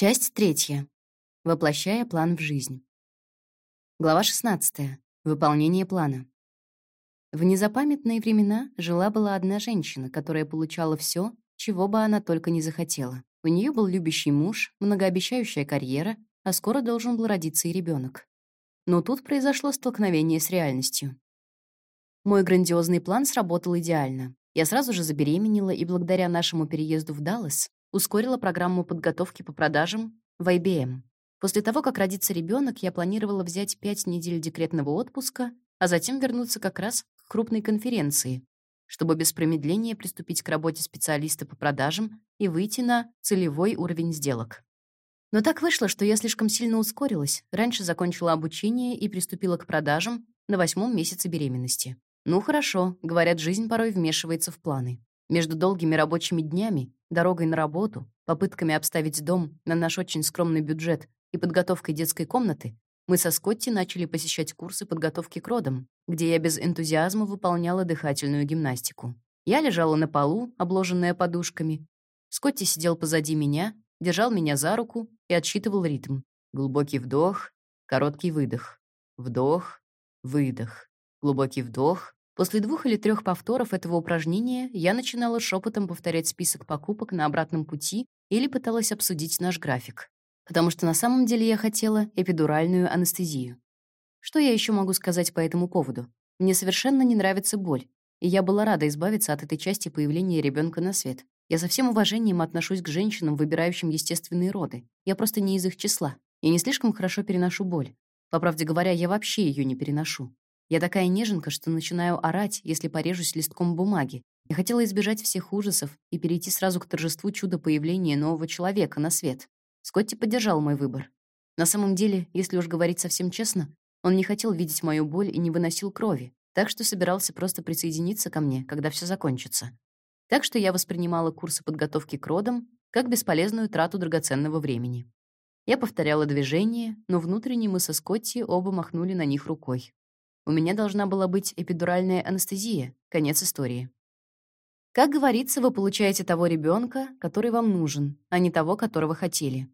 Часть третья. Воплощая план в жизнь. Глава 16. Выполнение плана. В незапамятные времена жила-была одна женщина, которая получала все, чего бы она только не захотела. У нее был любящий муж, многообещающая карьера, а скоро должен был родиться и ребенок. Но тут произошло столкновение с реальностью. Мой грандиозный план сработал идеально. Я сразу же забеременела и благодаря нашему переезду в Даллас ускорила программу подготовки по продажам в IBM. После того, как родится ребенок, я планировала взять пять недель декретного отпуска, а затем вернуться как раз к крупной конференции, чтобы без промедления приступить к работе специалиста по продажам и выйти на целевой уровень сделок. Но так вышло, что я слишком сильно ускорилась, раньше закончила обучение и приступила к продажам на восьмом месяце беременности. Ну хорошо, говорят, жизнь порой вмешивается в планы. Между долгими рабочими днями, дорогой на работу, попытками обставить дом на наш очень скромный бюджет и подготовкой детской комнаты, мы со Скотти начали посещать курсы подготовки к родам, где я без энтузиазма выполняла дыхательную гимнастику. Я лежала на полу, обложенная подушками. Скотти сидел позади меня, держал меня за руку и отсчитывал ритм. Глубокий вдох, короткий выдох. Вдох, выдох. Глубокий вдох, После двух или трех повторов этого упражнения я начинала шепотом повторять список покупок на обратном пути или пыталась обсудить наш график. Потому что на самом деле я хотела эпидуральную анестезию. Что я еще могу сказать по этому поводу? Мне совершенно не нравится боль, и я была рада избавиться от этой части появления ребенка на свет. Я со всем уважением отношусь к женщинам, выбирающим естественные роды. Я просто не из их числа. Я не слишком хорошо переношу боль. По правде говоря, я вообще ее не переношу. Я такая неженка, что начинаю орать, если порежусь листком бумаги. Я хотела избежать всех ужасов и перейти сразу к торжеству чуда появления нового человека на свет. Скотти поддержал мой выбор. На самом деле, если уж говорить совсем честно, он не хотел видеть мою боль и не выносил крови, так что собирался просто присоединиться ко мне, когда все закончится. Так что я воспринимала курсы подготовки к родам как бесполезную трату драгоценного времени. Я повторяла движения, но внутренне мы со Скотти оба махнули на них рукой. У меня должна была быть эпидуральная анестезия. Конец истории. Как говорится, вы получаете того ребенка, который вам нужен, а не того, которого хотели.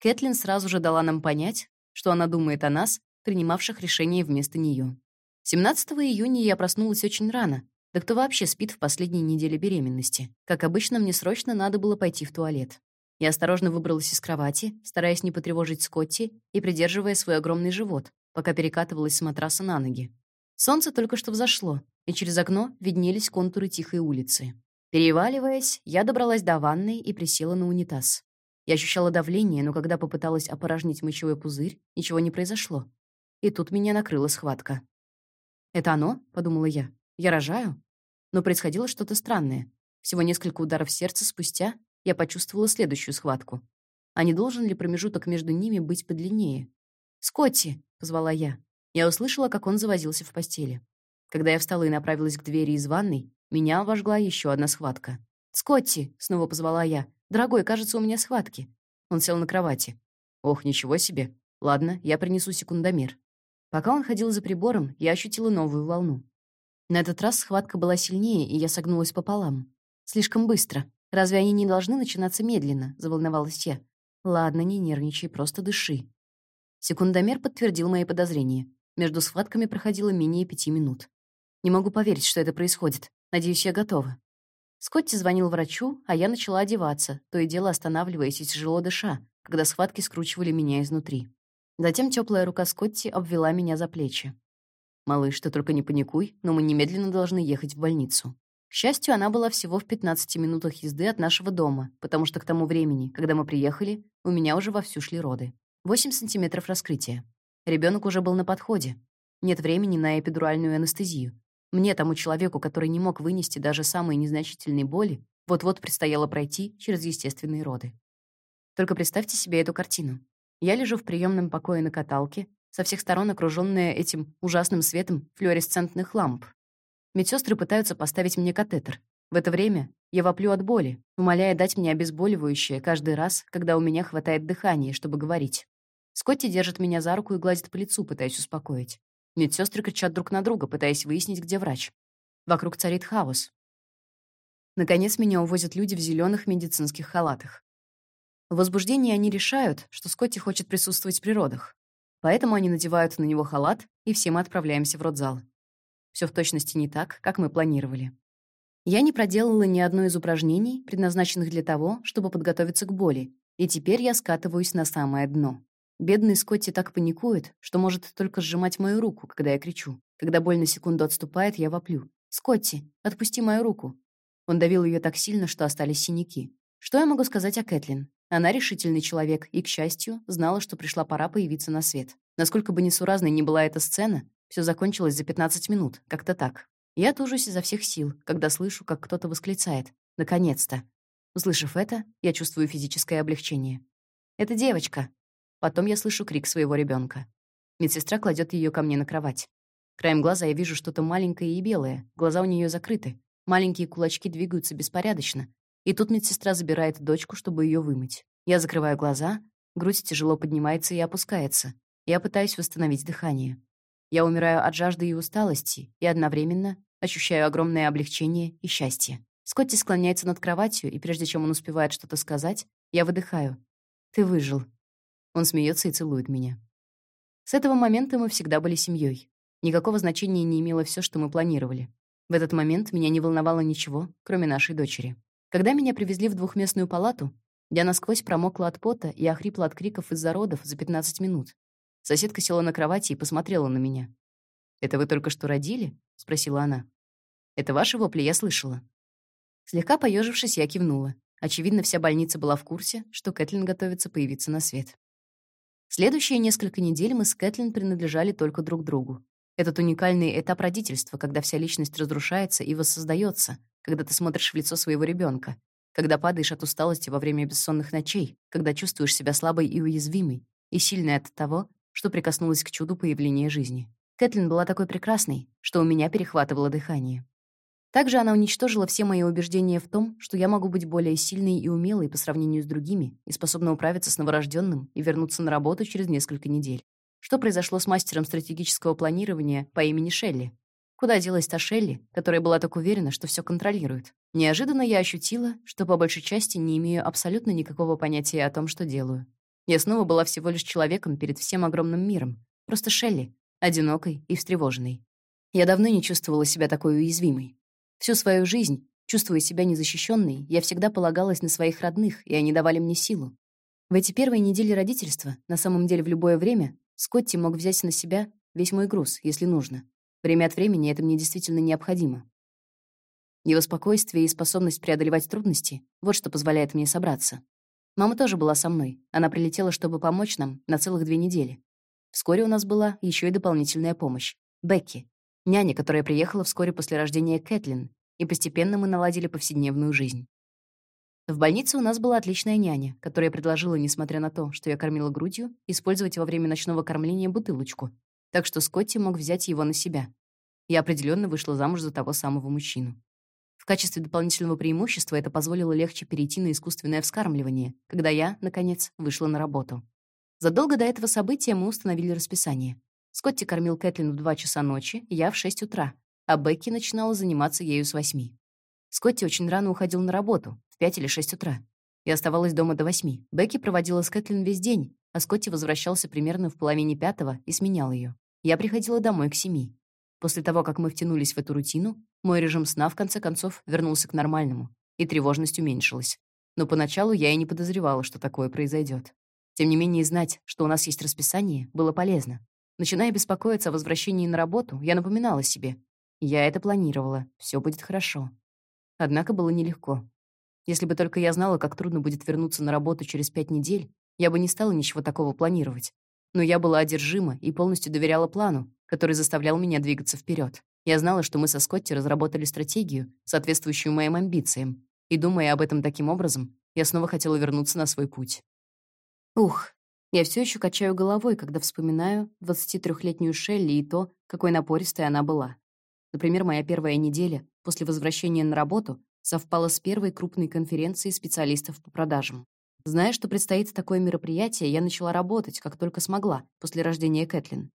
Кэтлин сразу же дала нам понять, что она думает о нас, принимавших решение вместо нее. 17 июня я проснулась очень рано. Да кто вообще спит в последней неделе беременности? Как обычно, мне срочно надо было пойти в туалет. Я осторожно выбралась из кровати, стараясь не потревожить Скотти и придерживая свой огромный живот, пока перекатывалась с матраса на ноги. Солнце только что взошло, и через окно виднелись контуры тихой улицы. Переваливаясь, я добралась до ванной и присела на унитаз. Я ощущала давление, но когда попыталась опорожнить мочевой пузырь, ничего не произошло. И тут меня накрыла схватка. «Это оно?» — подумала я. «Я рожаю?» Но происходило что-то странное. Всего несколько ударов сердца спустя я почувствовала следующую схватку. А не должен ли промежуток между ними быть подлиннее? «Скотти!» Позвала я. Я услышала, как он завозился в постели. Когда я встала и направилась к двери из ванной, меня обожгла еще одна схватка. «Скотти!» — снова позвала я. «Дорогой, кажется, у меня схватки». Он сел на кровати. «Ох, ничего себе! Ладно, я принесу секундомер». Пока он ходил за прибором, я ощутила новую волну. На этот раз схватка была сильнее, и я согнулась пополам. Слишком быстро. Разве они не должны начинаться медленно? Заволновалась я. Ладно, не нервничай, просто дыши. Секундомер подтвердил мои подозрения. Между схватками проходило менее пяти минут. Не могу поверить, что это происходит. Надеюсь, я готова. Скотти звонил врачу, а я начала одеваться, то и дело останавливаясь и тяжело дыша, когда схватки скручивали меня изнутри. Затем теплая рука Скотти обвела меня за плечи. «Малыш, ты только не паникуй, но мы немедленно должны ехать в больницу». К счастью, она была всего в 15 минутах езды от нашего дома, потому что к тому времени, когда мы приехали, у меня уже вовсю шли роды. 8 сантиметров раскрытия. Ребенок уже был на подходе. Нет времени на эпидуральную анестезию. Мне, тому человеку, который не мог вынести даже самые незначительные боли, вот-вот предстояло пройти через естественные роды. Только представьте себе эту картину. Я лежу в приемном покое на каталке, со всех сторон окружённая этим ужасным светом флуоресцентных ламп. Медсёстры пытаются поставить мне катетер. В это время я воплю от боли, умоляя дать мне обезболивающее каждый раз, когда у меня хватает дыхания, чтобы говорить. Скотти держит меня за руку и гладит по лицу, пытаясь успокоить. Медсестры кричат друг на друга, пытаясь выяснить, где врач. Вокруг царит хаос. Наконец меня увозят люди в зеленых медицинских халатах. В возбуждении они решают, что Скотти хочет присутствовать при родах. Поэтому они надевают на него халат, и все мы отправляемся в родзал. Все в точности не так, как мы планировали. Я не проделала ни одно из упражнений, предназначенных для того, чтобы подготовиться к боли, и теперь я скатываюсь на самое дно. Бедный Скотти так паникует, что может только сжимать мою руку, когда я кричу. Когда боль на секунду отступает, я воплю. «Скотти, отпусти мою руку!» Он давил ее так сильно, что остались синяки. Что я могу сказать о Кэтлин? Она решительный человек и, к счастью, знала, что пришла пора появиться на свет. Насколько бы несуразной ни была эта сцена, все закончилось за 15 минут, как-то так. Я тужусь изо всех сил, когда слышу, как кто-то восклицает. «Наконец-то!» Услышав это, я чувствую физическое облегчение. «Это девочка!» Потом я слышу крик своего ребенка. Медсестра кладет ее ко мне на кровать. Краем глаза я вижу что-то маленькое и белое. Глаза у нее закрыты. Маленькие кулачки двигаются беспорядочно. И тут медсестра забирает дочку, чтобы ее вымыть. Я закрываю глаза, грудь тяжело поднимается и опускается. Я пытаюсь восстановить дыхание. Я умираю от жажды и усталости, и одновременно ощущаю огромное облегчение и счастье. Скотти склоняется над кроватью, и прежде чем он успевает что-то сказать, я выдыхаю. «Ты выжил». Он смеется и целует меня. С этого момента мы всегда были семьей. Никакого значения не имело все, что мы планировали. В этот момент меня не волновало ничего, кроме нашей дочери. Когда меня привезли в двухместную палату, я насквозь промокла от пота и охрипла от криков из-за родов за 15 минут. Соседка села на кровати и посмотрела на меня. «Это вы только что родили?» — спросила она. «Это ваши вопли, я слышала». Слегка поежившись, я кивнула. Очевидно, вся больница была в курсе, что Кэтлин готовится появиться на свет. Следующие несколько недель мы с Кэтлин принадлежали только друг другу. Этот уникальный этап родительства, когда вся личность разрушается и воссоздается, когда ты смотришь в лицо своего ребенка, когда падаешь от усталости во время бессонных ночей, когда чувствуешь себя слабой и уязвимой, и сильной от того, что прикоснулась к чуду появления жизни. Кэтлин была такой прекрасной, что у меня перехватывало дыхание. Также она уничтожила все мои убеждения в том, что я могу быть более сильной и умелой по сравнению с другими и способна управиться с новорожденным и вернуться на работу через несколько недель. Что произошло с мастером стратегического планирования по имени Шелли? Куда делась та Шелли, которая была так уверена, что все контролирует? Неожиданно я ощутила, что по большей части не имею абсолютно никакого понятия о том, что делаю. Я снова была всего лишь человеком перед всем огромным миром. Просто Шелли, одинокой и встревоженной. Я давно не чувствовала себя такой уязвимой. Всю свою жизнь, чувствуя себя незащищенной, я всегда полагалась на своих родных, и они давали мне силу. В эти первые недели родительства, на самом деле в любое время, Скотти мог взять на себя весь мой груз, если нужно. Время от времени это мне действительно необходимо. Его спокойствие и способность преодолевать трудности — вот что позволяет мне собраться. Мама тоже была со мной. Она прилетела, чтобы помочь нам на целых две недели. Вскоре у нас была еще и дополнительная помощь. Бекки, няня, которая приехала вскоре после рождения Кэтлин, и постепенно мы наладили повседневную жизнь. В больнице у нас была отличная няня, которая предложила, несмотря на то, что я кормила грудью, использовать во время ночного кормления бутылочку, так что Скотти мог взять его на себя. Я определенно вышла замуж за того самого мужчину. В качестве дополнительного преимущества это позволило легче перейти на искусственное вскармливание, когда я, наконец, вышла на работу. Задолго до этого события мы установили расписание. Скотти кормил Кэтлин в 2 часа ночи, я в 6 утра, а Бекки начинала заниматься ею с 8. Скотти очень рано уходил на работу, в 5 или 6 утра. Я оставалась дома до 8. Бекки проводила с Кэтлин весь день, а Скотти возвращался примерно в половине пятого и сменял ее. Я приходила домой к 7. После того, как мы втянулись в эту рутину, мой режим сна, в конце концов, вернулся к нормальному, и тревожность уменьшилась. Но поначалу я и не подозревала, что такое произойдет. Тем не менее, знать, что у нас есть расписание, было полезно. Начиная беспокоиться о возвращении на работу, я напоминала себе. Я это планировала, все будет хорошо. Однако было нелегко. Если бы только я знала, как трудно будет вернуться на работу через пять недель, я бы не стала ничего такого планировать. Но я была одержима и полностью доверяла плану, который заставлял меня двигаться вперед. Я знала, что мы со Скотти разработали стратегию, соответствующую моим амбициям, и, думая об этом таким образом, я снова хотела вернуться на свой путь. Ух, я все еще качаю головой, когда вспоминаю 23-летнюю Шелли и то, какой напористой она была. Например, моя первая неделя после возвращения на работу совпала с первой крупной конференцией специалистов по продажам. Зная, что предстоит такое мероприятие, я начала работать, как только смогла, после рождения Кэтлин.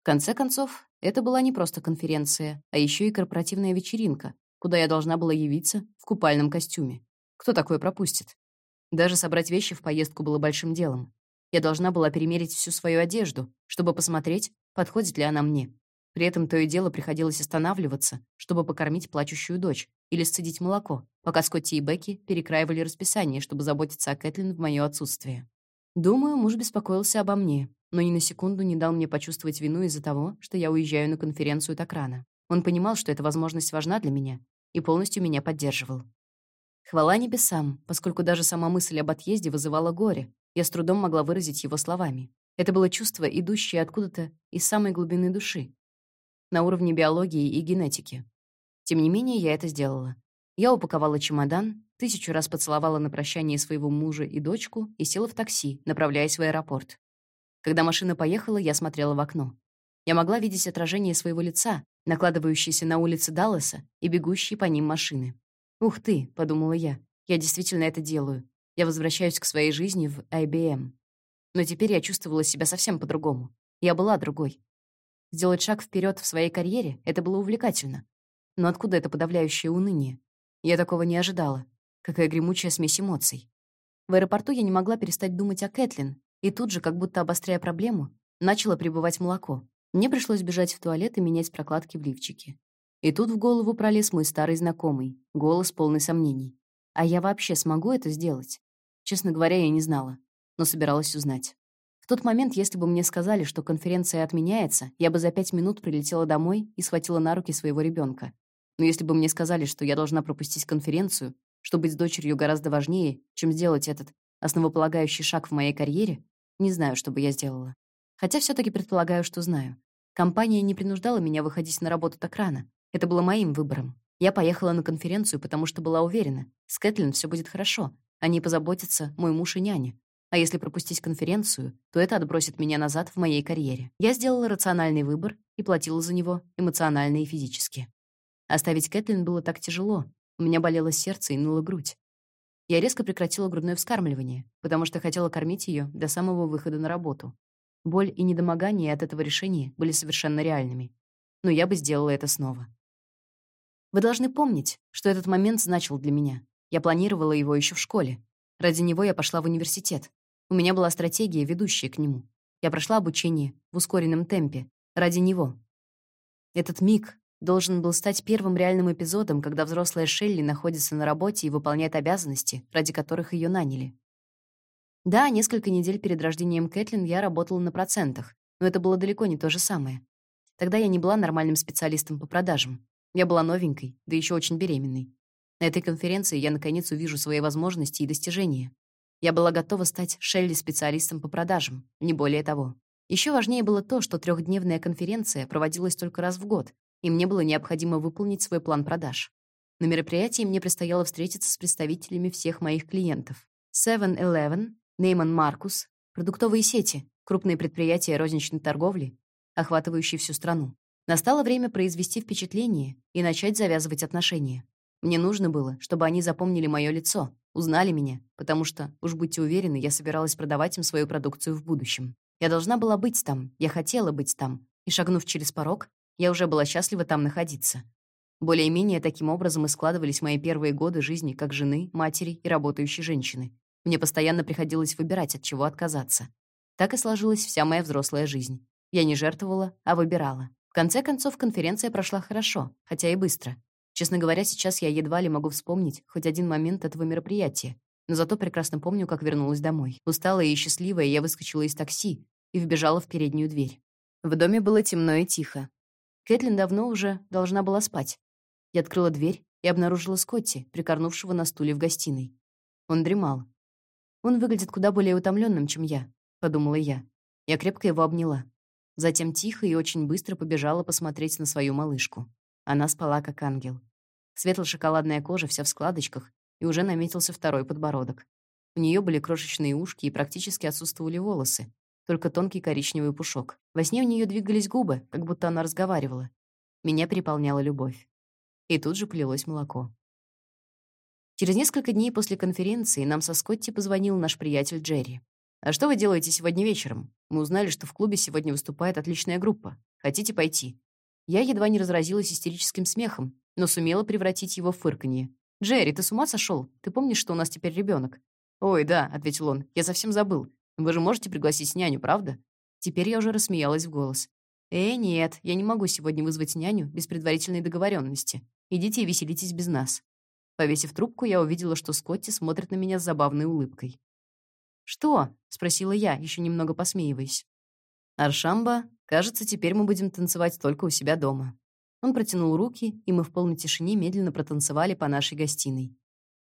В конце концов, это была не просто конференция, а еще и корпоративная вечеринка, куда я должна была явиться в купальном костюме. Кто такое пропустит? Даже собрать вещи в поездку было большим делом. Я должна была перемерить всю свою одежду, чтобы посмотреть, подходит ли она мне. При этом то и дело приходилось останавливаться, чтобы покормить плачущую дочь или сцедить молоко, пока Скотти и Бекки перекраивали расписание, чтобы заботиться о Кэтлин в моё отсутствие. Думаю, муж беспокоился обо мне, но ни на секунду не дал мне почувствовать вину из-за того, что я уезжаю на конференцию так рано. Он понимал, что эта возможность важна для меня, и полностью меня поддерживал. Хвала небесам, поскольку даже сама мысль об отъезде вызывала горе, я с трудом могла выразить его словами. Это было чувство, идущее откуда-то из самой глубины души, на уровне биологии и генетики. Тем не менее, я это сделала. Я упаковала чемодан, тысячу раз поцеловала на прощание своего мужа и дочку и села в такси, направляясь в аэропорт. Когда машина поехала, я смотрела в окно. Я могла видеть отражение своего лица, накладывающееся на улицы Далласа и бегущие по ним машины. «Ух ты», — подумала я, — «я действительно это делаю. Я возвращаюсь к своей жизни в IBM». Но теперь я чувствовала себя совсем по-другому. Я была другой. Сделать шаг вперед в своей карьере — это было увлекательно. Но откуда это подавляющее уныние? Я такого не ожидала. Какая гремучая смесь эмоций. В аэропорту я не могла перестать думать о Кэтлин, и тут же, как будто обостряя проблему, начало прибывать молоко. Мне пришлось бежать в туалет и менять прокладки в лифчике. И тут в голову пролез мой старый знакомый, голос полный сомнений. А я вообще смогу это сделать? Честно говоря, я не знала, но собиралась узнать тот момент, если бы мне сказали, что конференция отменяется, я бы за пять минут прилетела домой и схватила на руки своего ребенка. Но если бы мне сказали, что я должна пропустить конференцию, что быть с дочерью гораздо важнее, чем сделать этот основополагающий шаг в моей карьере, не знаю, что бы я сделала. Хотя все таки предполагаю, что знаю. Компания не принуждала меня выходить на работу так рано. Это было моим выбором. Я поехала на конференцию, потому что была уверена, с Кэтлин все будет хорошо. О ней позаботятся мой муж и няня. А если пропустить конференцию, то это отбросит меня назад в моей карьере. Я сделала рациональный выбор и платила за него эмоционально и физически. Оставить Кэтлин было так тяжело. У меня болело сердце и ныла грудь. Я резко прекратила грудное вскармливание, потому что хотела кормить ее до самого выхода на работу. Боль и недомогание от этого решения были совершенно реальными. Но я бы сделала это снова. Вы должны помнить, что этот момент значил для меня. Я планировала его еще в школе. Ради него я пошла в университет. У меня была стратегия, ведущая к нему. Я прошла обучение в ускоренном темпе. Ради него. Этот миг должен был стать первым реальным эпизодом, когда взрослая Шелли находится на работе и выполняет обязанности, ради которых ее наняли. Да, несколько недель перед рождением Кэтлин я работала на процентах, но это было далеко не то же самое. Тогда я не была нормальным специалистом по продажам. Я была новенькой, да еще очень беременной. На этой конференции я наконец увижу свои возможности и достижения. Я была готова стать Шелли-специалистом по продажам, не более того. Еще важнее было то, что трехдневная конференция проводилась только раз в год, и мне было необходимо выполнить свой план продаж. На мероприятии мне предстояло встретиться с представителями всех моих клиентов. 7-Eleven, Neiman Marcus, продуктовые сети, крупные предприятия розничной торговли, охватывающие всю страну. Настало время произвести впечатление и начать завязывать отношения. Мне нужно было, чтобы они запомнили мое лицо, узнали меня, потому что, уж будьте уверены, я собиралась продавать им свою продукцию в будущем. Я должна была быть там, я хотела быть там, и, шагнув через порог, я уже была счастлива там находиться. Более-менее таким образом и складывались мои первые годы жизни как жены, матери и работающей женщины. Мне постоянно приходилось выбирать, от чего отказаться. Так и сложилась вся моя взрослая жизнь. Я не жертвовала, а выбирала. В конце концов, конференция прошла хорошо, хотя и быстро. Честно говоря, сейчас я едва ли могу вспомнить хоть один момент этого мероприятия, но зато прекрасно помню, как вернулась домой. Усталая и счастливая, я выскочила из такси и вбежала в переднюю дверь. В доме было темно и тихо. Кэтлин давно уже должна была спать. Я открыла дверь и обнаружила Скотти, прикорнувшего на стуле в гостиной. Он дремал. Он выглядит куда более утомленным, чем я, подумала я. Я крепко его обняла. Затем тихо и очень быстро побежала посмотреть на свою малышку. Она спала как ангел. Светло-шоколадная кожа вся в складочках, и уже наметился второй подбородок. У нее были крошечные ушки и практически отсутствовали волосы, только тонкий коричневый пушок. Во сне у нее двигались губы, как будто она разговаривала. Меня переполняла любовь. И тут же полилось молоко. Через несколько дней после конференции нам со Скотти позвонил наш приятель Джерри. «А что вы делаете сегодня вечером? Мы узнали, что в клубе сегодня выступает отличная группа. Хотите пойти?» Я едва не разразилась истерическим смехом, но сумела превратить его в фырканье. «Джерри, ты с ума сошел? Ты помнишь, что у нас теперь ребенок? «Ой, да», — ответил он, — «я совсем забыл. Вы же можете пригласить няню, правда?» Теперь я уже рассмеялась в голос. «Э, нет, я не могу сегодня вызвать няню без предварительной договоренности. Идите и веселитесь без нас». Повесив трубку, я увидела, что Скотти смотрит на меня с забавной улыбкой. «Что?» — спросила я, еще немного посмеиваясь. «Аршамба, кажется, теперь мы будем танцевать только у себя дома». Он протянул руки, и мы в полной тишине медленно протанцевали по нашей гостиной.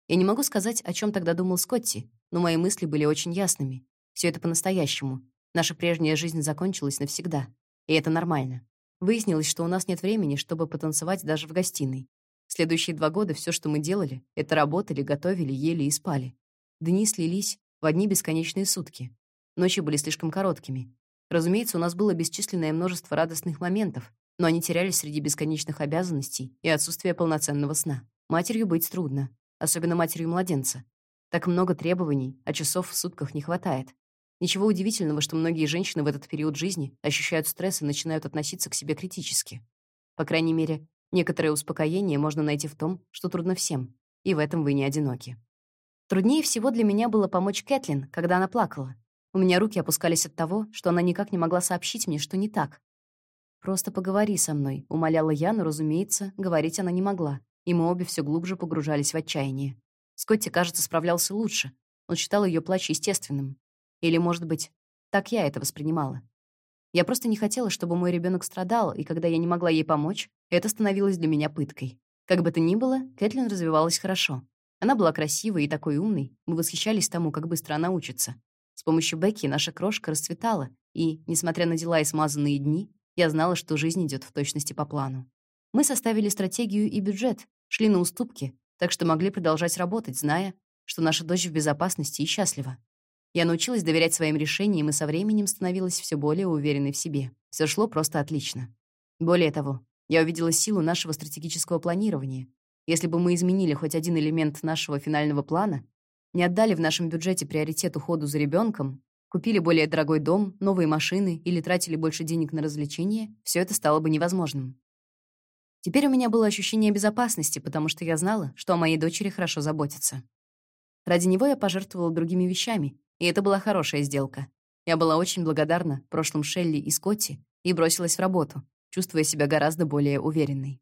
Я не могу сказать, о чем тогда думал Скотти, но мои мысли были очень ясными. Все это по-настоящему. Наша прежняя жизнь закончилась навсегда. И это нормально. Выяснилось, что у нас нет времени, чтобы потанцевать даже в гостиной. Следующие два года все, что мы делали, это работали, готовили, ели и спали. Дни слились в одни бесконечные сутки. Ночи были слишком короткими. Разумеется, у нас было бесчисленное множество радостных моментов, но они терялись среди бесконечных обязанностей и отсутствия полноценного сна. Матерью быть трудно, особенно матерью младенца. Так много требований, а часов в сутках не хватает. Ничего удивительного, что многие женщины в этот период жизни ощущают стресс и начинают относиться к себе критически. По крайней мере, некоторое успокоение можно найти в том, что трудно всем, и в этом вы не одиноки. Труднее всего для меня было помочь Кэтлин, когда она плакала. У меня руки опускались от того, что она никак не могла сообщить мне, что не так. «Просто поговори со мной», — умоляла я, но, разумеется, говорить она не могла, и мы обе все глубже погружались в отчаяние. Скотти, кажется, справлялся лучше. Он считал ее плач естественным, или, может быть, так я это воспринимала. Я просто не хотела, чтобы мой ребенок страдал, и когда я не могла ей помочь, это становилось для меня пыткой. Как бы то ни было, Кэтлин развивалась хорошо. Она была красивой и такой умной, мы восхищались тому, как быстро она учится. С помощью Бекки наша крошка расцветала, и, несмотря на дела и смазанные дни, я знала, что жизнь идет в точности по плану. Мы составили стратегию и бюджет, шли на уступки, так что могли продолжать работать, зная, что наша дочь в безопасности и счастлива. Я научилась доверять своим решениям и со временем становилась все более уверенной в себе. Все шло просто отлично. Более того, я увидела силу нашего стратегического планирования. Если бы мы изменили хоть один элемент нашего финального плана, не отдали в нашем бюджете приоритет уходу за ребенком, купили более дорогой дом, новые машины или тратили больше денег на развлечения, все это стало бы невозможным. Теперь у меня было ощущение безопасности, потому что я знала, что о моей дочери хорошо заботятся. Ради него я пожертвовала другими вещами, и это была хорошая сделка. Я была очень благодарна прошлым Шелли и Скотти и бросилась в работу, чувствуя себя гораздо более уверенной.